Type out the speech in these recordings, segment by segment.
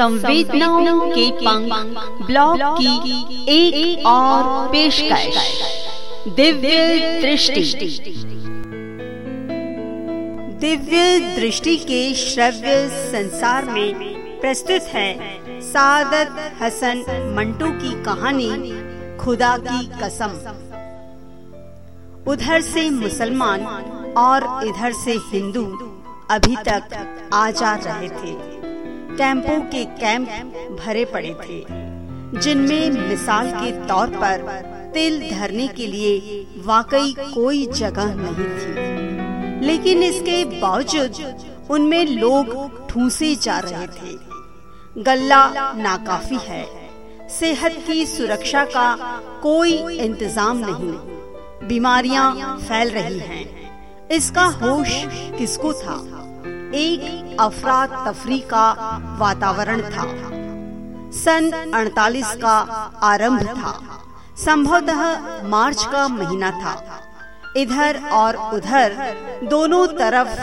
संवेदनाओं के पंख ब्लॉग की एक, एक और पेशकश। दिव्य दृष्टि। दिव्य दृष्टि के श्रव्य संसार में प्रस्तुत है सादत हसन मंटू की कहानी खुदा की कसम। उधर से मुसलमान और इधर से हिंदू अभी तक आ जा रहे थे। कैंपों के कैंप भरे पड़े थे, जिनमें मिसाल के तौर पर तिल धरने के लिए वाकई कोई जगह नहीं थी। लेकिन इसके बावजूद उनमें लोग ठूसे जा रहे थे। गल्ला नाकाफी है, सेहत की सुरक्षा का कोई इंतज़ाम नहीं, बीमारियाँ फैल रही हैं। इसका होश किसको था? एक अफरा तफरी का वातावरण था। सन 48 का आरंभ था। संभवतः मार्च का महीना था। इधर और उधर दोनों तरफ़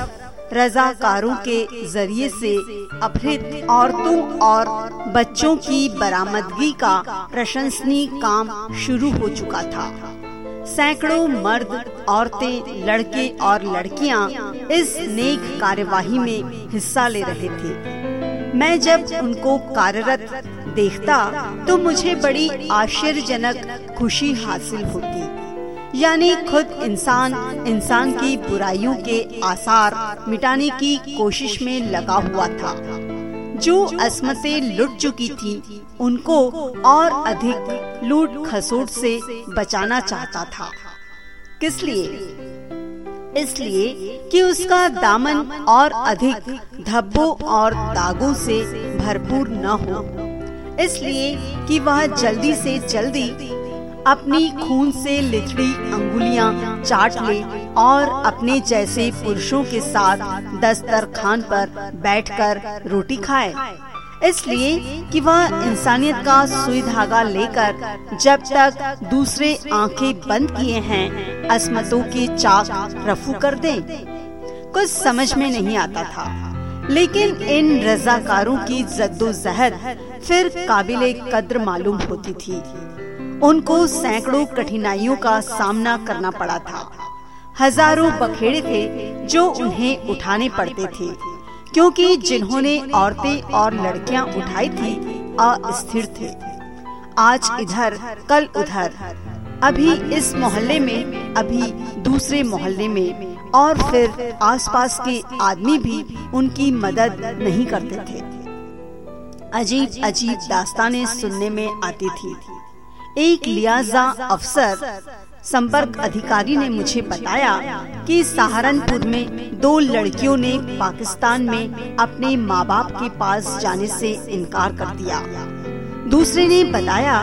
रजाकारों के ज़रिए से अपहृत औरतों और बच्चों की बरामदगी का प्रशंसनीय काम शुरू हो चुका था। सैकड़ों मर्द, औरतें, लड़के और लड़कियाँ इस नेक कार्यवाही में हिस्सा ले रहे थे। मैं जब उनको कार्यरत देखता तो मुझे बड़ी आश्चर्यजनक खुशी हासिल होती। यानी खुद इंसान इंसान की बुराइयों के आसार मिटाने की कोशिश में लगा हुआ था। जो असमतें लुट चुकी थी, उनको और अधिक लूट खसोट से बचाना चाहता था। किस लिए? इसलिए कि उसका दामन और अधिक धब्बों और दागों से भरपूर न हो। इसलिए कि वह जल्दी से जल्दी अपनी खून से लिथड़ी अंगुलियाँ चाट ले और अपने जैसे पुरुषों के साथ दस्तरखान पर बैठकर रोटी खाए। इसलिए कि वह इंसानियत का सुई धागा लेकर जब तक दूसरे आँखें बंद किए हैं असमतों के चाक रफू कर दे। कुछ समझ में नहीं आता था। लेकिन इन रजाकारों की जद्दोजहद फिर काबिल कद्र मालूम होती थी। उनको सैकड़ों कठिनाइयों का सामना करना पड़ा था। हज़ारों बखेड़े थे जो उन्हें उठाने पड़ते थे, क्योंकि जिन्होंने औरतें और लड़कियाँ उठाई थी, अस्थिर थे। आज इधर, कल उधर। अभी इस मोहल्ले में, अभी दूसरे मोहल्ले में, और फिर आसपास के आदमी भी उनकी मदद नहीं करते थे। अजीब अजीब दास्तानें सुनने में आती थी। एक लियाजा अफसर संपर्क अधिकारी ने मुझे बताया कि सहारनपुर में दो लड़कियों ने पाकिस्तान में अपने माँ बाप के पास जाने से इनकार कर दिया। दूसरे ने बताया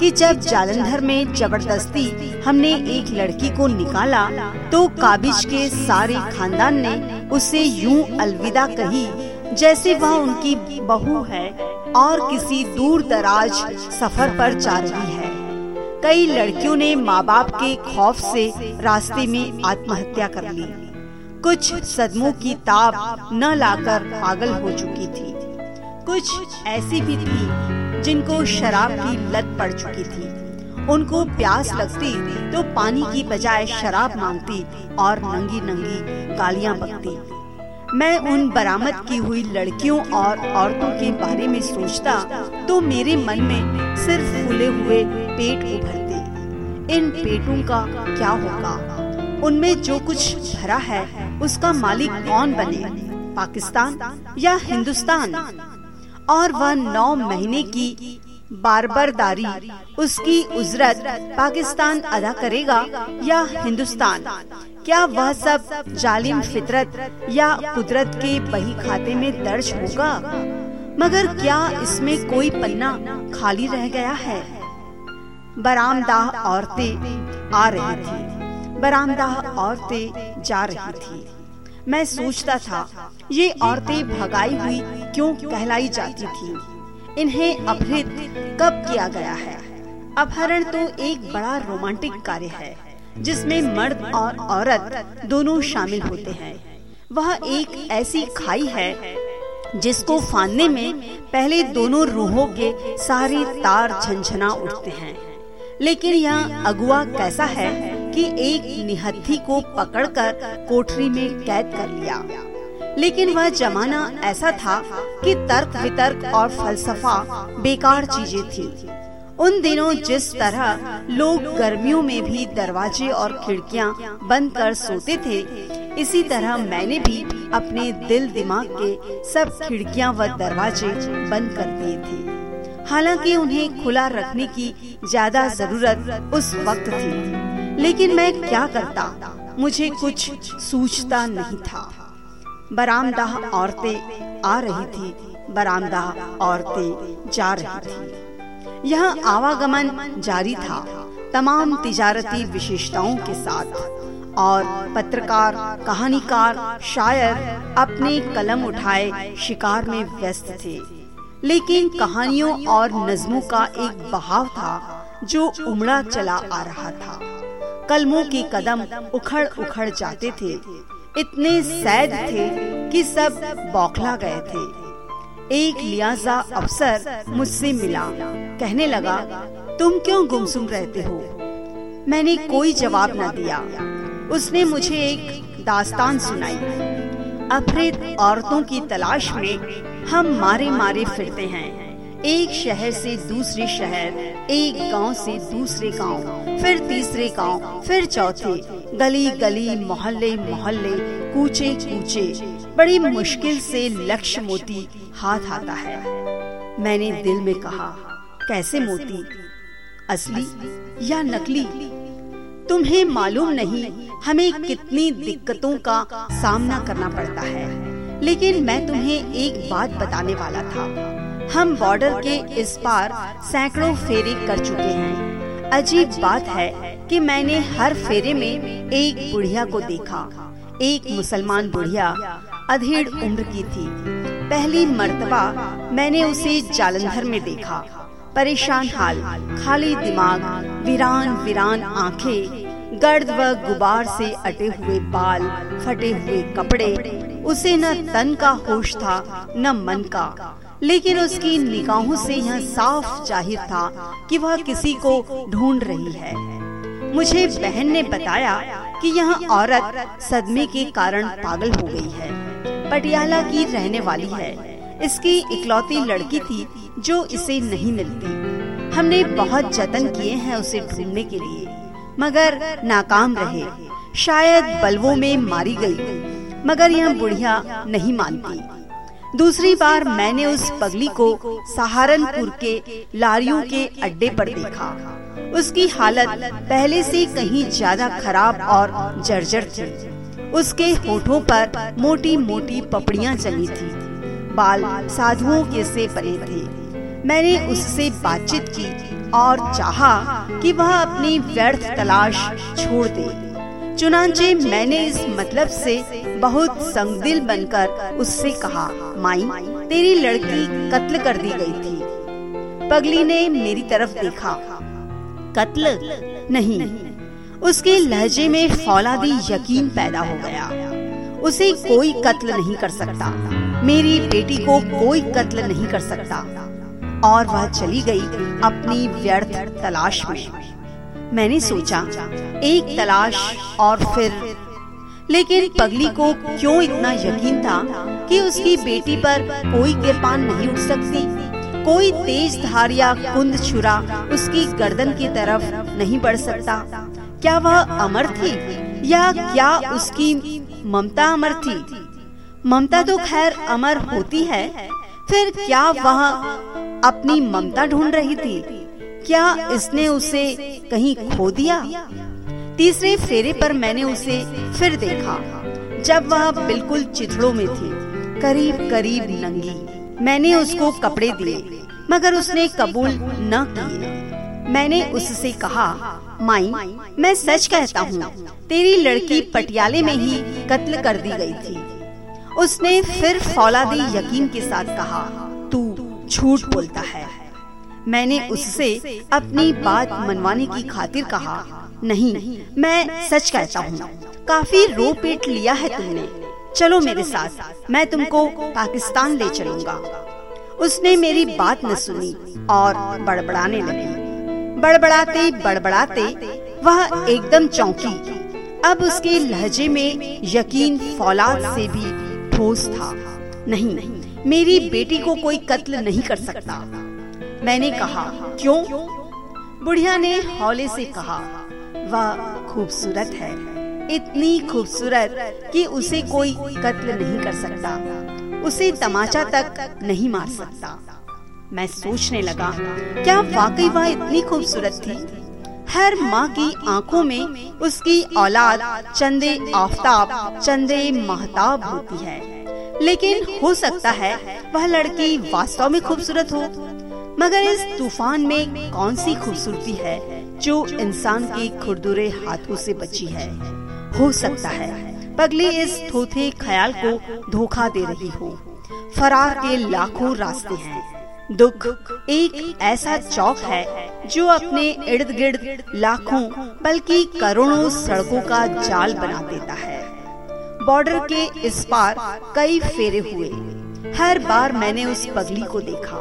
कि जब जालंधर में ज़बरदस्ती हमने एक लड़की को निकाला तो काबिज के सारे खानदान ने उसे यूँ अलविदा कही जैसे वह उनकी बहू है और किसी दूर दराज सफ़र पर जा रही है। कई लड़कियों ने माँ बाप के खौफ से रास्ते में आत्महत्या कर ली। कुछ सदमों की ताप न लाकर पागल हो चुकी थी। कुछ ऐसी भी थी जिनको शराब की लत पड़ चुकी थी। उनको प्यास लगती तो पानी की बजाय शराब मांगती और नंगी नंगी गालियाँ बकती। मैं उन बरामद की हुई लड़कियों और औरतों के बारे में सोचता तो मेरे मन में सिर्फ़ फूले हुए पेट उभरते। इन पेटों का क्या होगा? उनमें जो कुछ भरा है, उसका मालिक कौन बने? पाकिस्तान या हिंदुस्तान? और वह नौ महीने की बारबरदारी, उसकी उजरत पाकिस्तान अदा करेगा या हिंदुस्तान? क्या वह सब जालिम फितरत या कुदरत के बही खाते में दर्ज होगा? मगर क्या इसमें कोई पन्ना खाली रह गया है? बरामदाह औरतें आ रही थी। बरामदाह औरतें जा रही थी। मैं सोचता था, ये औरतें भगाई हुई क्यों कहलाई जाती थी? इन्हें अपहृत कब किया गया है? अपहरण तो एक बड़ा रोमांटिक कार्य है, जिसमें मर्द और औरत दोनों शामिल होते हैं। वह एक ऐसी खाई है, जिसको फानने में पहले दोनों रूहों के सारे तार झंझना उठते हैं। लेकिन यह अगुआ कैसा है कि एक निहत्थी को पकड़कर कोठरी में कैद कर लिया। लेकिन वह जमाना ऐसा था कि तर्क वितर्क और फलसफा बेकार चीज़ें थी। उन दिनों जिस तरह लोग गर्मियों में भी दरवाजे और खिड़कियाँ बंद कर सोते थे, इसी तरह मैंने भी अपने दिल दिमाग के सब खिड़कियाँ व दरवाजे बंद कर दिए थे। हालाँकि उन्हें खुला रखने की ज़्यादा ज़रूरत उस वक्त थी। लेकिन मैं क्या करता, मुझे कुछ सूझता नहीं था। बरामदा औरतें आ रही थी। बरामदा औरतें जा रही थी। यह आवागमन जारी था तमाम तिजारती विशेषताओं के साथ। और पत्रकार, कहानीकार, शायर अपने कलम उठाए शिकार में व्यस्त थे। लेकिन कहानियों और नज्मों का एक बहाव था जो उमड़ा चला आ रहा था। कलमों के कदम उखड़ उखड़ जाते थे। इतने सैद थे कि सब बौखला गए थे। एक लियाजा अफसर मुझसे मिला। कहने लगा, तुम क्यों गुमसुम रहते हो? मैंने कोई जवाब न दिया। उसने मुझे एक दास्तान सुनाई। अफरीद औरतों की तलाश में हम मारे मारे फिरते हैं। एक शहर से दूसरे शहर एक गाँव से दूसरे गाँव, फिर तीसरे गाँव, फिर चौथे। गली गली मोहल्ले मोहल्ले कूचे कूचे। बड़ी मुश्किल से लक्ष्य मोती हाथ आता है। मैंने दिल में कहा कैसे मोती? असली या नकली? तुम्हें मालूम नहीं हमें कितनी दिक्कतों का सामना करना पड़ता है। लेकिन मैं तुम्हें एक बात बताने वाला था। हम बॉर्डर के इस पार सैकड़ों फेरे कर चुके हैं। अजीब बात है कि मैंने हर फेरे में एक बुढ़िया को देखा। एक मुसलमान बुढ़िया अधेड़ उम्र की थी। पहली मर्तबा मैंने उसे जालंधर में देखा। परेशान हाल, खाली दिमाग, वीरान वीरान आँखें, गर्द व गुबार से अटे हुए बाल, फटे हुए कपड़े, उसे न तन का होश था, न मन का। लेकिन उसकी निगाहों से यह साफ़ ज़ाहिर था कि वह किसी को ढूंढ रही है। मुझे बहन ने बताया कि यह औरत सदमे के कारण पागल हो गई है, पटियाला की रहने वाली है। इसकी इकलौती लड़की थी जो इसे नहीं मिलती। हमने बहुत जतन किए हैं उसे ढूँढने के लिए, मगर नाकाम रहे। शायद बलवों में मारी गई, मगर यह बुढ़िया नहीं मानती। दूसरी बार मैंने उस पगली को सहारनपुर के लारियों के अड्डे पर देखा। उसकी हालत पहले से कहीं ज़्यादा खराब और जर्जर थी। उसके होठों पर मोटी मोटी पपड़ियाँ जमी थी। बाल साधुओं के से परे थे। मैंने उससे बातचीत की और चाहा कि वह अपनी व्यर्थ तलाश छोड़ दे। चुनाचे मैंने इस मतलब से बहुत संगदिल बनकर उससे कहा, माई, तेरी लड़की कत्ल कर दी गई थी। पगली ने मेरी तरफ़ देखा। कत्ल? नहीं। उसके लहजे में फौलादी यकीन पैदा हो गया। उसे कोई कत्ल नहीं कर सकता। मेरी बेटी को कोई कत्ल नहीं कर सकता। और वह चली गई अपनी व्यर्थ तलाश में। मैंने सोचा, एक तलाश और फिर लेकिन पगली को क्यों इतना यकीन था कि उसकी बेटी पर कोई कृपान नहीं उठ सकती? कोई तेज धार या कुंद छुरा उसकी गर्दन की तरफ़ नहीं बढ़ सकता। क्या वह अमर थी? या क्या उसकी ममता अमर थी? ममता तो खैर अमर होती है। फिर क्या वह अपनी ममता ढूंढ रही थी? क्या इसने उसे कहीं खो दिया? तीसरे फेरे पर मैंने उसे फिर देखा, जब वह बिल्कुल चिथड़ों में थी, करीब करीब नंगी। मैंने उसको कपड़े दिए, मगर उसने कबूल न किए। मैंने उससे कहा, माई, मैं सच कहता हूँ, तेरी लड़की पटियाले में ही कत्ल कर दी गई थी। उसने फिर फौलादी यकीन के साथ कहा, तू झूठ बोलता है। मैंने उससे अपनी बात मनवाने की खातिर कहा नहीं मैं सच कहता हूँ। काफ़ी रो पेट लिया है तुमने। चलो मेरे साथ मैं तुमको पाकिस्तान ले चलूँगा। उसने मेरी बात न सुनी और बड़बड़ाने लगी। बड़बड़ाते बड़बड़ाते वह एकदम चौंकी। अब उसके लहजे में यकीन फौलाद से भी ठोस था। नहीं नहीं मेरी बेटी को कोई कत्ल नहीं कर सकता। मैंने कहा क्यों? बुढ़िया ने हौले से कहा वह खूबसूरत है। इतनी खूबसूरत कि उसे कोई कत्ल नहीं कर सकता। उसे तमाचा तक नहीं मार सकता। मैं सोचने लगा, क्या वाकई वह इतनी खूबसूरत थी? हर माँ की आँखों में उसकी औलाद चंदे आफ्ताब, चंदे महताब होती है। लेकिन हो सकता है वह लड़की वास्तव में खूबसूरत हो। मगर इस तूफ़ान में कौन सी खूबसूरती है जो इंसान के खुरदुरे हाथों से बची है? हो सकता है पगली इस थोथे ख्याल को धोखा दे रही हो। फरार के लाखों रास्ते हैं। दुख एक ऐसा चौक है जो अपने इर्द गिर्द लाखों बल्कि करोड़ों सड़कों का जाल बना देता है। बॉर्डर के इस पार कई फेरे हुए। हर बार मैंने उस पगली को देखा।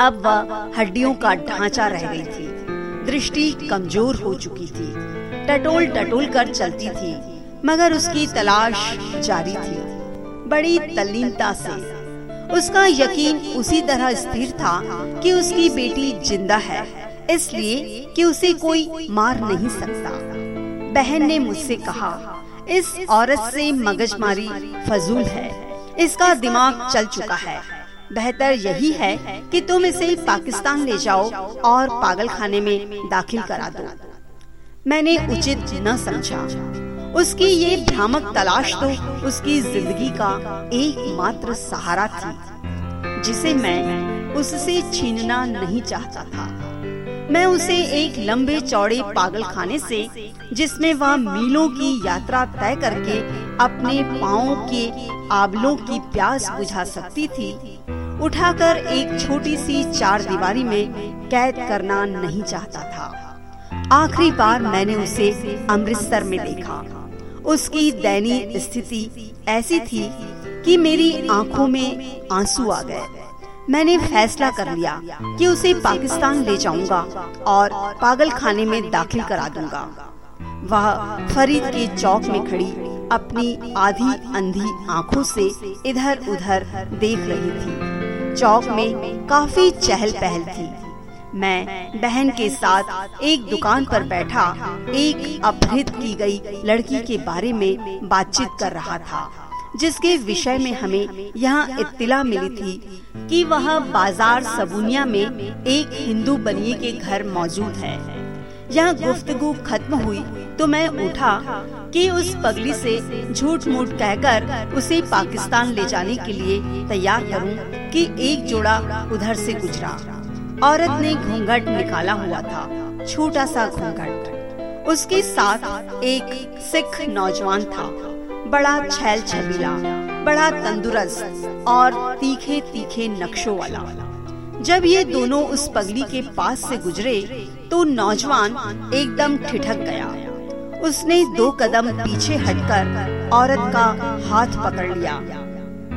अब वह हड्डियों का ढांचा रह गई थी। दृष्टि कमज़ोर हो चुकी थी। टटोल टटोल कर चलती थी, मगर उसकी तलाश जारी थी। बड़ी तल्लीनता से। उसका यकीन उसी तरह स्थिर था कि उसकी बेटी ज़िंदा है, इसलिए कि उसे कोई मार नहीं सकता। बहन ने मुझसे कहा इस औरत से मगजमारी फजूल है। इसका दिमाग चल चुका है। बेहतर यही है कि तुम इसे पाकिस्तान ले जाओ और पागल खाने में दाखिल करा दो। मैंने उचित न समझा। उसकी ये भ्रामक तलाश तो उसकी ज़िंदगी का एकमात्र सहारा थी, जिसे मैं उससे छीनना नहीं चाहता था। मैं उसे एक लंबे चौड़े पागल खाने से, जिसमें वह मीलों की यात्रा तय करके अपने पाओ के आबलों की प्यास बुझा सकती थी, उठाकर एक छोटी सी चार दीवारी में कैद करना नहीं चाहता था। आखिरी बार मैंने उसे अमृतसर में देखा। उसकी दयनीय स्थिति ऐसी थी कि मेरी आँखों में आँसू आ गए। मैंने फैसला कर लिया कि उसे पाकिस्तान ले जाऊँगा और पागल खाने में दाखिल करा दूँगा। वह फरीद के चौक में खड़ी अपनी आधी अंधी आँखों से इधर उधर देख रही थी। चौक में काफ़ी चहल पहल थी। मैं बहन के साथ एक दुकान पर बैठा, एक अपहृत की गई लड़की के बारे में बातचीत कर रहा था। जिसके विषय में हमें यहाँ इत्तिला मिली थी कि वह बाज़ार सबुनिया में एक हिंदू बनिए के घर मौजूद है। यहाँ गुफ्तगु खत्म हुई तो मैं उठा कि उस पगली से झूठ मूठ कहकर उसे पाकिस्तान ले जाने के लिए तैयार करूँ कि एक जोड़ा उधर से गुजरा। औरत ने घूंघट निकाला हुआ था छोटा सा घूंघट। उसके साथ एक सिख नौजवान था। बड़ा छैल छबीला, बड़ा तंदुरुस्त और तीखे तीखे नक्शों वाला। जब ये दोनों उस पगली के पास से गुजरे तो नौजवान एकदम ठिठक गया। उसने दो कदम पीछे हटकर औरत का हाथ पकड़ लिया।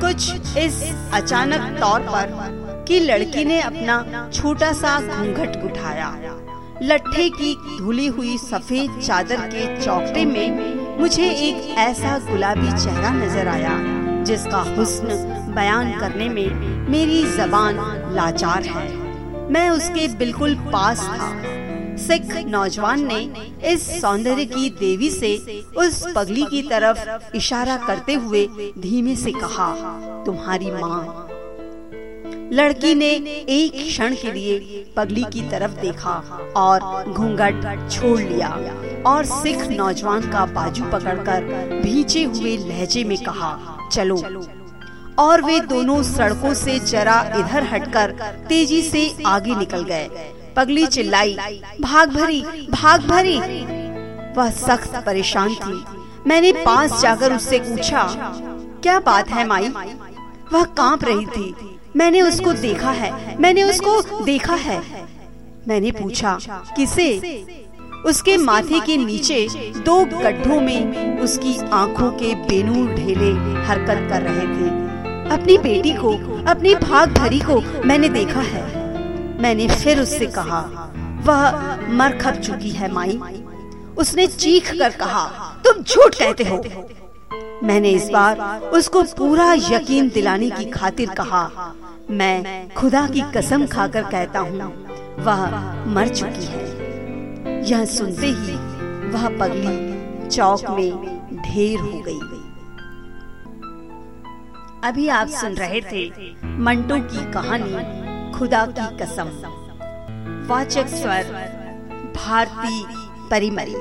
कुछ इस अचानक तौर पर कि लड़की ने अपना छोटा सा घूंघट उठाया। लट्ठे की धुली हुई सफ़ेद चादर के चौकटे में मुझे एक ऐसा गुलाबी चेहरा नज़र आया, जिसका हुस्न बयान करने में मेरी जबान लाचार है। मैं उसके बिल्कुल पास था। सिख नौजवान ने इस सौंदर्य की देवी से उस पगली की तरफ़ इशारा करते हुए धीमे से कहा, तुम्हारी माँ लड़की ने एक क्षण के लिए पगली की तरफ़ देखा और घूंघट छोड़ लिया और सिख नौजवान का बाजू पकड़कर भीचे हुए लहजे में कहा, चलो। और वे दोनों सड़कों से जरा इधर हटकर तेज़ी से आगे निकल गए। पगली चिल्लाई, भाग भरी भाग भरी। वह सख्त परेशान थी। मैंने पास जाकर उससे पूछा, क्या बात है माई? वह काँप रही थी। मैंने उसको देखा है, मैंने उसको देखा है। मैंने पूछा, किसे? उसके माथे के नीचे दो गड्ढों में उसकी आँखों के बेनूर ढेले हरकत कर रहे थे। अपनी बेटी को, अपनी भाग भरी को मैंने देखा है। मैंने फिर उससे कहा, वह मर खप चुकी है, माई। उसने चीख कर कहा, तुम झूठ कहते हो। मैंने इस बार उसको पूरा यकीन दिलाने की खातिर कहा। मैं खुदा की कसम खाकर कहता हूँ, वह मर चुकी है। यह सुनते ही वह पगली चौक में ढेर हो गई। अभी आप सुन रहे थे मंटो की कहानी, खुदा की कसम। वाचक स्वर, भारती परिमरी।